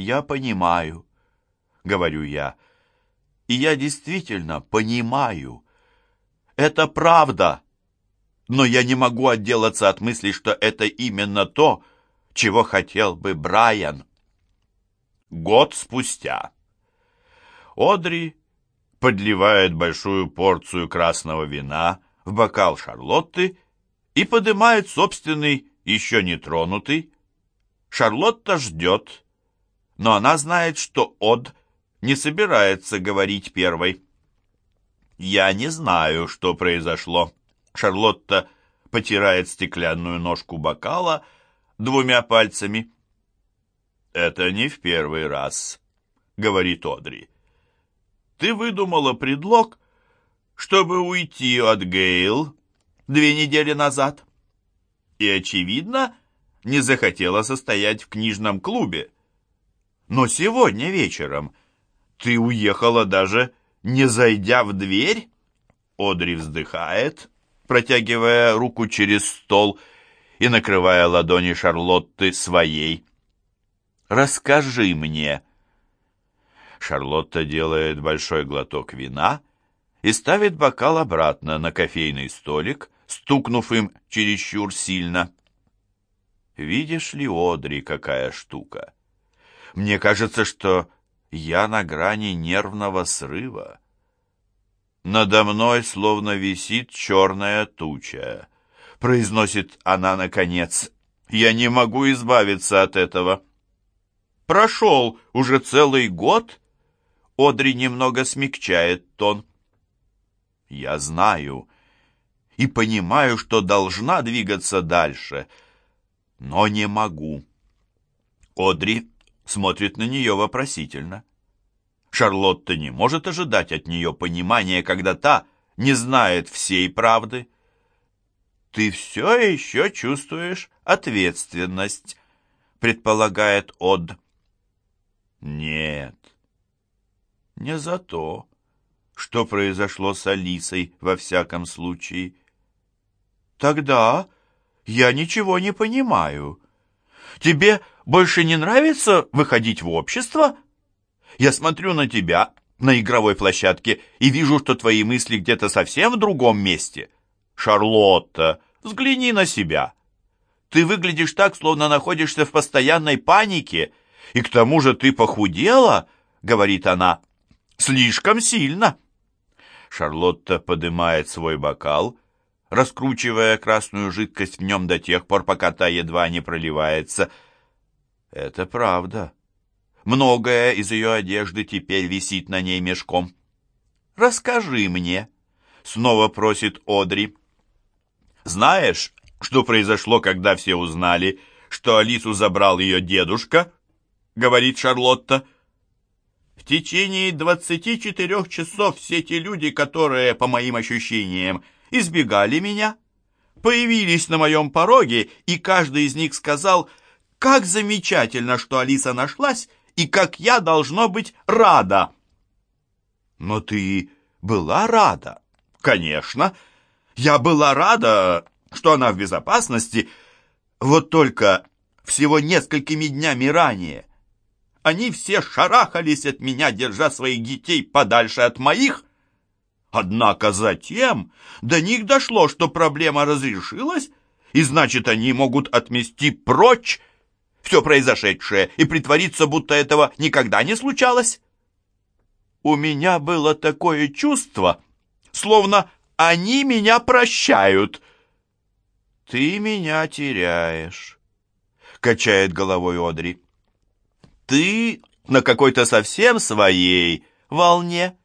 «Я понимаю», — говорю я. «И я действительно понимаю. Это правда. Но я не могу отделаться от мысли, что это именно то, чего хотел бы Брайан». Год спустя. Одри подливает большую порцию красного вина в бокал Шарлотты и поднимает собственный, еще не тронутый. Шарлотта ждет, но она знает, что Од не собирается говорить первой. «Я не знаю, что произошло». Шарлотта потирает стеклянную ножку бокала двумя пальцами. «Это не в первый раз», — говорит Одри. «Ты выдумала предлог, чтобы уйти от Гейл две недели назад. И, очевидно, не захотела состоять в книжном клубе. Но сегодня вечером ты уехала даже не зайдя в дверь?» Одри вздыхает, протягивая руку через стол и накрывая ладони Шарлотты своей. Расскажи мне». Шарлотта делает большой глоток вина и ставит бокал обратно на кофейный столик, стукнув им чересчур сильно. «Видишь ли, Одри, какая штука? Мне кажется, что я на грани нервного срыва. Надо мной словно висит черная туча», — произносит она наконец. «Я не могу избавиться от этого». Прошел уже целый год. Одри немного смягчает тон. Я знаю и понимаю, что должна двигаться дальше, но не могу. Одри смотрит на нее вопросительно. Шарлотта не может ожидать от нее понимания, когда та не знает всей правды. «Ты все еще чувствуешь ответственность», — предполагает Од. Нет, не за то, что произошло с Алисой во всяком случае. Тогда я ничего не понимаю. Тебе больше не нравится выходить в общество? Я смотрю на тебя на игровой площадке и вижу, что твои мысли где-то совсем в другом месте. Шарлотта, взгляни на себя. Ты выглядишь так, словно находишься в постоянной панике и к тому же ты похудела, — говорит она, — слишком сильно. Шарлотта поднимает свой бокал, раскручивая красную жидкость в нем до тех пор, пока та едва не проливается. Это правда. Многое из ее одежды теперь висит на ней мешком. «Расскажи мне», — снова просит Одри. «Знаешь, что произошло, когда все узнали, что Алису забрал ее дедушка?» говорит Шарлотта. В течение 24 часов все те люди, которые, по моим ощущениям, избегали меня, появились на моем пороге, и каждый из них сказал, как замечательно, что Алиса нашлась, и как я должно быть рада. Но ты была рада? Конечно. Я была рада, что она в безопасности, вот только всего несколькими днями ранее они все шарахались от меня, держа своих детей подальше от моих. Однако затем до них дошло, что проблема разрешилась, и значит, они могут отмести прочь все произошедшее и притвориться, будто этого никогда не случалось. У меня было такое чувство, словно они меня прощают. «Ты меня теряешь», — качает головой Одри ты на какой-то совсем своей волне.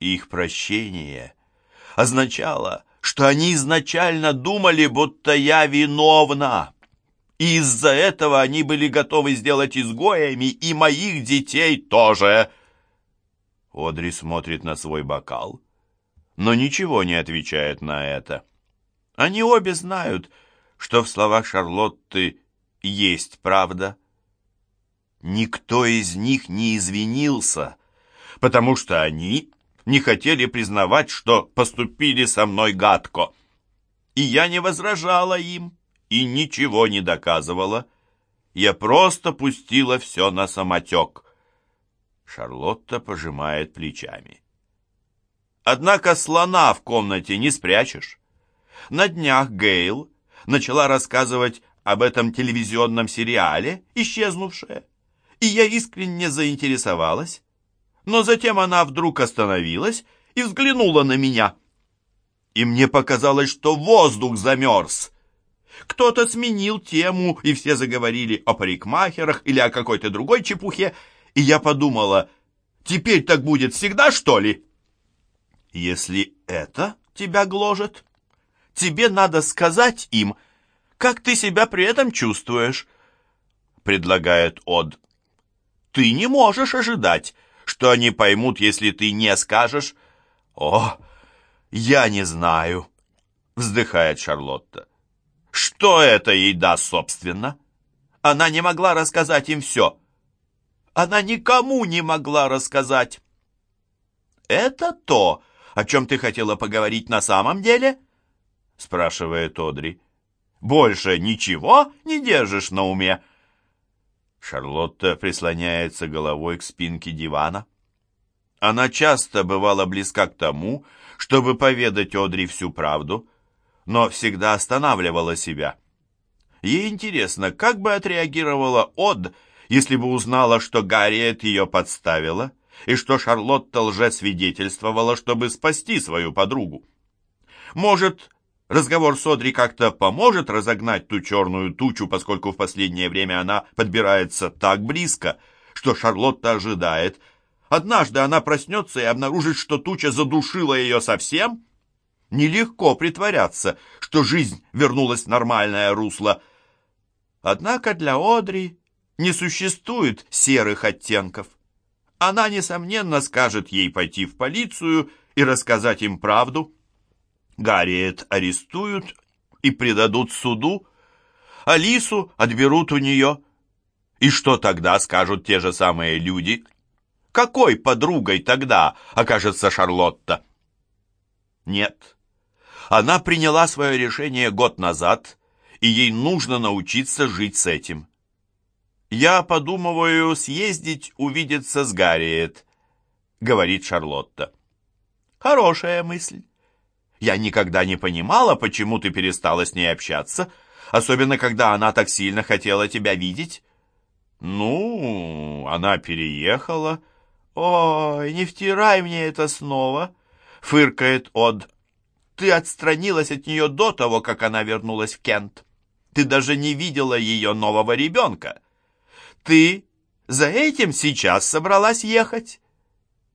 Их прощение означало, что они изначально думали, будто я виновна. И из-за этого они были готовы сделать изгоями и моих детей тоже. Одри смотрит на свой бокал, но ничего не отвечает на это. Они обе знают, что в словах Шарлотты есть правда. Никто из них не извинился, потому что они не хотели признавать, что поступили со мной гадко. И я не возражала им и ничего не доказывала. Я просто пустила все на самотек. Шарлотта пожимает плечами. Однако слона в комнате не спрячешь. На днях Гейл начала рассказывать об этом телевизионном сериале «Исчезнувшая», и я искренне заинтересовалась. Но затем она вдруг остановилась и взглянула на меня. И мне показалось, что воздух замерз. Кто-то сменил тему, и все заговорили о парикмахерах или о какой-то другой чепухе, и я подумала, теперь так будет всегда, что ли? Если это тебя гложет, тебе надо сказать им, как ты себя при этом чувствуешь, предлагает Од. Ты не можешь ожидать, что они поймут, если ты не скажешь. О, я не знаю, вздыхает Шарлотта. Что это ей даст, собственно? Она не могла рассказать им все. Она никому не могла рассказать. Это то, о чем ты хотела поговорить на самом деле? Спрашивает Одри. Больше ничего не держишь на уме? Шарлотта прислоняется головой к спинке дивана. Она часто бывала близка к тому, чтобы поведать Одри всю правду, но всегда останавливала себя. Ей интересно, как бы отреагировала Од, если бы узнала, что Гарриет ее подставила, и что Шарлотта лжесвидетельствовала, чтобы спасти свою подругу. Может, разговор с Одри как-то поможет разогнать ту черную тучу, поскольку в последнее время она подбирается так близко, что Шарлотта ожидает. Однажды она проснется и обнаружит, что туча задушила ее совсем. Нелегко притворяться, что жизнь вернулась в нормальное русло. Однако для Одри не существует серых оттенков. Она, несомненно, скажет ей пойти в полицию и рассказать им правду. Гарриет арестуют и предадут суду. Алису отберут у нее. И что тогда скажут те же самые люди? Какой подругой тогда окажется Шарлотта? Нет. Она приняла свое решение год назад, и ей нужно научиться жить с этим. «Я подумываю съездить увидеться с Гарриет», — говорит Шарлотта. «Хорошая мысль. Я никогда не понимала, почему ты перестала с ней общаться, особенно когда она так сильно хотела тебя видеть». «Ну, она переехала». «Ой, не втирай мне это снова», — фыркает Од. «Ты отстранилась от нее до того, как она вернулась в Кент. Ты даже не видела ее нового ребенка». Ты за этим сейчас собралась ехать?